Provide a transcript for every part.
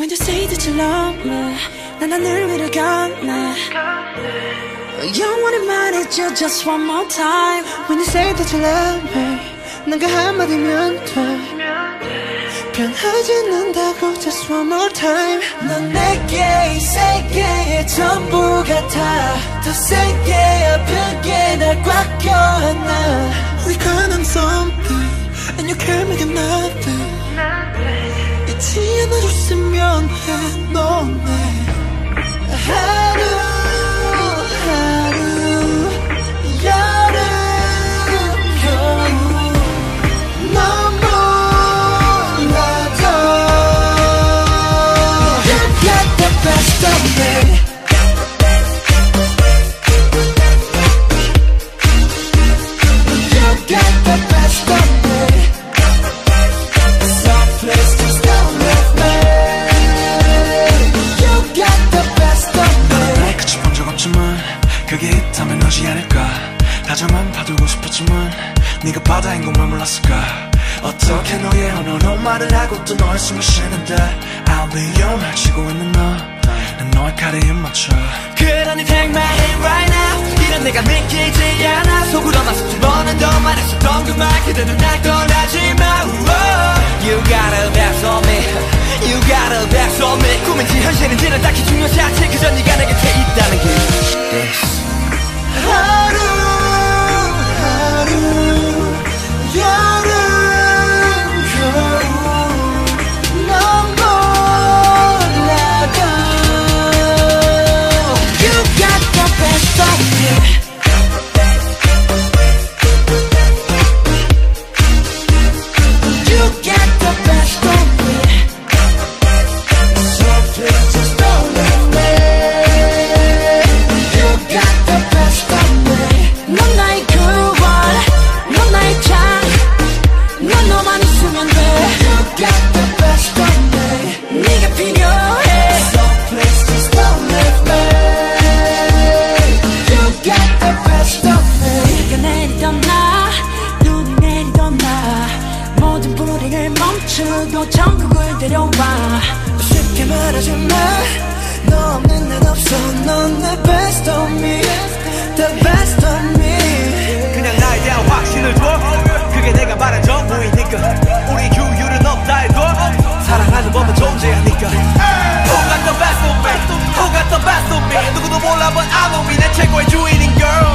When you say that you love me 난 하늘 위를 건네 영원히 말해줘 just one more time When you say that you love me 난그 한마디면 돼 변하지 않는다고 just one more time 넌 내게 이 세계의 전부 같아 더 세게 아프게 날 꽉 껴안아 We got on something And you can't make it nothing 잊지 않아줬으면 no 그게 있다면 너지 않을까. 다정한 봐두고 싶었지만 네가 바다인 것만 몰랐을까. 어떻게 너의 언어로 말을 하고 또 너의 숨을 쉬는데. I'll be your 말 치고 있는 너난 너의 칼에 입 맞춰. 그러니 take my hand right now. 이런 내가 믿기지 않아. 속으로만 수천 번은 더 말했었던 그말. 그대로 날 떠나지 마 불행을 멈추고 천국을 데려와. 쉽게 말하지 마너 없는 난 없어. 넌 내 best of me The best of me. 그냥 나에 대한 확신을 줘. 그게 내가 말한 전부이니까. 우리 규율은 없다 해도 사랑하는 법은 존재하니까. Who got the best of me? Who got the best of me? 누구도 몰라 but I know me 내 최고의 주인인 girl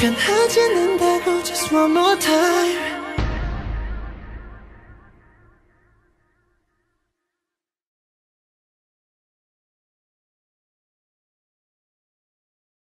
변하지 않는다고 just one more time